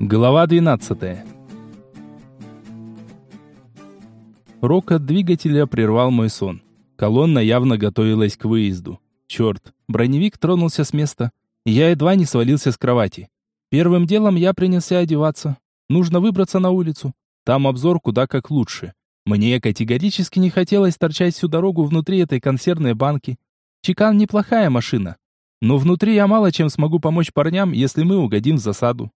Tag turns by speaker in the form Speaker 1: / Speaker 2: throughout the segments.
Speaker 1: Глава 12. Рокот двигателя прервал мой сон. Колонна явно готовилась к выезду. Черт, броневик тронулся с места. Я едва не свалился с кровати. Первым делом я принялся одеваться. Нужно выбраться на улицу. Там обзор куда как лучше. Мне категорически не хотелось торчать всю дорогу внутри этой консервной банки. Чекан неплохая машина. Но внутри я мало чем смогу помочь парням, если мы угодим в засаду.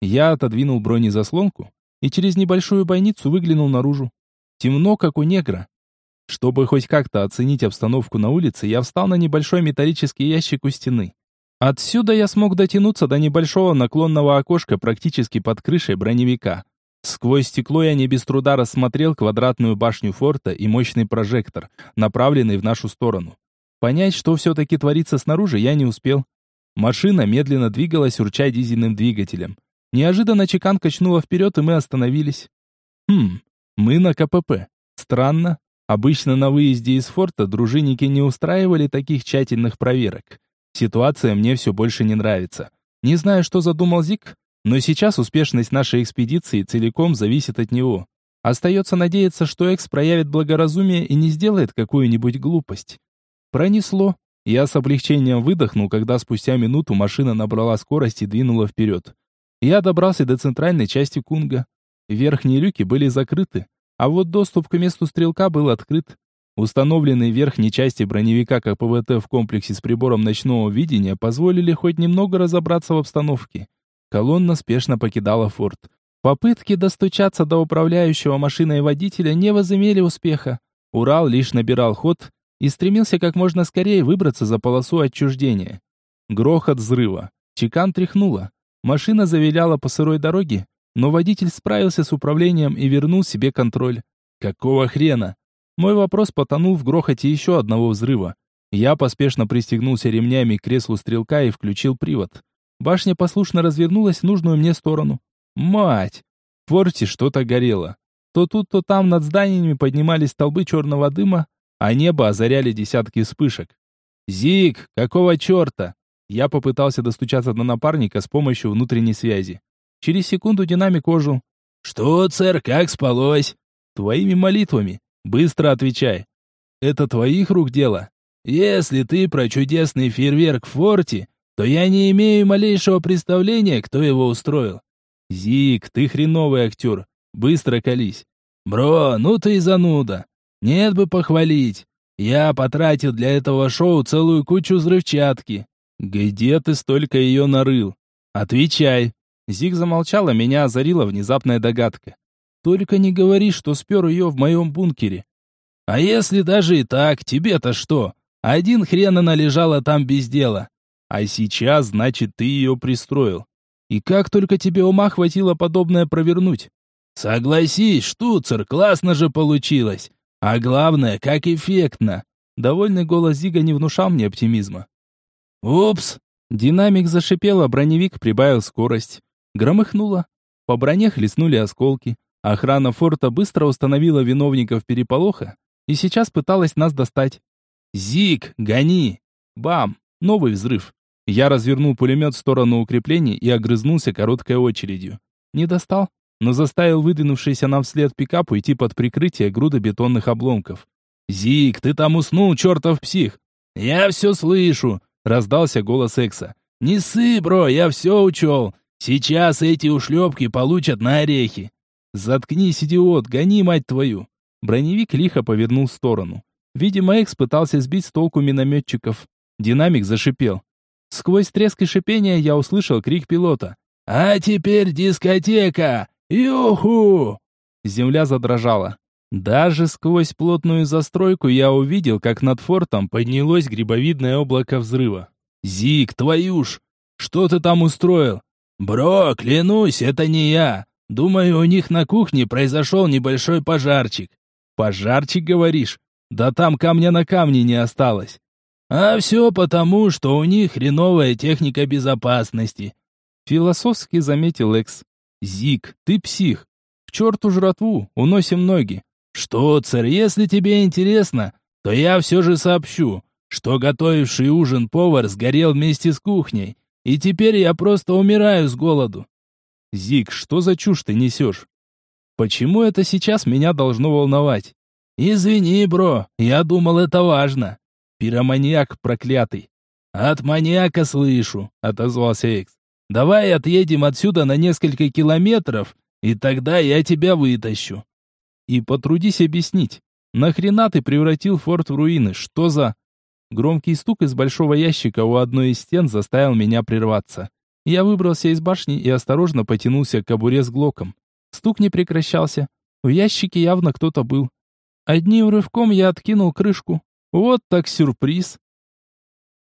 Speaker 1: Я отодвинул бронезаслонку и через небольшую бойницу выглянул наружу. Темно, как у негра. Чтобы хоть как-то оценить обстановку на улице, я встал на небольшой металлический ящик у стены. Отсюда я смог дотянуться до небольшого наклонного окошка практически под крышей броневика. Сквозь стекло я не без труда рассмотрел квадратную башню форта и мощный прожектор, направленный в нашу сторону. Понять, что все-таки творится снаружи, я не успел. Машина медленно двигалась, урча дизельным двигателем. Неожиданно чекан качнула вперед, и мы остановились. Хм, мы на КПП. Странно. Обычно на выезде из форта дружинники не устраивали таких тщательных проверок. Ситуация мне все больше не нравится. Не знаю, что задумал Зик, но сейчас успешность нашей экспедиции целиком зависит от него. Остается надеяться, что Экс проявит благоразумие и не сделает какую-нибудь глупость. Пронесло. Я с облегчением выдохнул, когда спустя минуту машина набрала скорость и двинула вперед. Я добрался до центральной части Кунга. Верхние люки были закрыты, а вот доступ к месту стрелка был открыт. Установленные в верхней части броневика КПВТ в комплексе с прибором ночного видения позволили хоть немного разобраться в обстановке. Колонна спешно покидала форт. Попытки достучаться до управляющего машиной водителя не возымели успеха. Урал лишь набирал ход и стремился как можно скорее выбраться за полосу отчуждения. Грохот взрыва. Чекан тряхнуло. Машина завиляла по сырой дороге, но водитель справился с управлением и вернул себе контроль. Какого хрена? Мой вопрос потонул в грохоте еще одного взрыва. Я поспешно пристегнулся ремнями к креслу стрелка и включил привод. Башня послушно развернулась в нужную мне сторону. Мать! В форте что-то горело. То тут, то там над зданиями поднимались столбы черного дыма, а небо озаряли десятки вспышек. «Зик, какого черта?» Я попытался достучаться до напарника с помощью внутренней связи. Через секунду динамик ожил. «Что, сэр, как спалось?» «Твоими молитвами. Быстро отвечай». «Это твоих рук дело?» «Если ты про чудесный фейерверк в форте, то я не имею малейшего представления, кто его устроил». «Зик, ты хреновый актер. Быстро колись». «Бро, ну ты и зануда. Нет бы похвалить. Я потратил для этого шоу целую кучу взрывчатки. «Где ты столько ее нарыл? Отвечай!» Зиг замолчала, меня озарила внезапная догадка. «Только не говори, что спер ее в моем бункере». «А если даже и так, тебе-то что? Один хрен она лежала там без дела. А сейчас, значит, ты ее пристроил. И как только тебе ума хватило подобное провернуть?» «Согласись, штуцер, классно же получилось. А главное, как эффектно!» Довольный голос Зига не внушал мне оптимизма. «Упс!» Динамик зашипел, а броневик прибавил скорость. Громыхнуло. По броне хлестнули осколки. Охрана форта быстро установила виновников переполоха и сейчас пыталась нас достать. «Зик, гони!» Бам! Новый взрыв. Я развернул пулемет в сторону укреплений и огрызнулся короткой очередью. Не достал, но заставил выдвинувшийся нам вслед пикап уйти под прикрытие груда бетонных обломков. «Зик, ты там уснул, чертов псих!» «Я все слышу!» Раздался голос Экса. «Не ссы, бро, я все учел. Сейчас эти ушлепки получат на орехи». «Заткнись, идиот, гони, мать твою!» Броневик лихо повернул в сторону. Видимо, Экс пытался сбить с толку минометчиков. Динамик зашипел. Сквозь треск и шипение я услышал крик пилота. «А теперь дискотека! Юху!» Земля задрожала. Даже сквозь плотную застройку я увидел, как над фортом поднялось грибовидное облако взрыва. «Зик, твою ж! Что ты там устроил?» «Бро, клянусь, это не я. Думаю, у них на кухне произошел небольшой пожарчик». «Пожарчик, говоришь? Да там камня на камне не осталось». «А все потому, что у них хреновая техника безопасности», — философски заметил Экс. «Зик, ты псих. К черту жратву, уносим ноги. «Что, царь, если тебе интересно, то я все же сообщу, что готовивший ужин повар сгорел вместе с кухней, и теперь я просто умираю с голоду». Зик, что за чушь ты несешь? Почему это сейчас меня должно волновать? Извини, бро, я думал, это важно. Пироманьяк проклятый. От маньяка слышу, отозвался Экс. Давай отъедем отсюда на несколько километров, и тогда я тебя вытащу. И потрудись объяснить, нахрена ты превратил форт в руины? Что за... Громкий стук из большого ящика у одной из стен заставил меня прерваться. Я выбрался из башни и осторожно потянулся к кобуре с глоком. Стук не прекращался. В ящике явно кто-то был. Одним рывком я откинул крышку. Вот так сюрприз.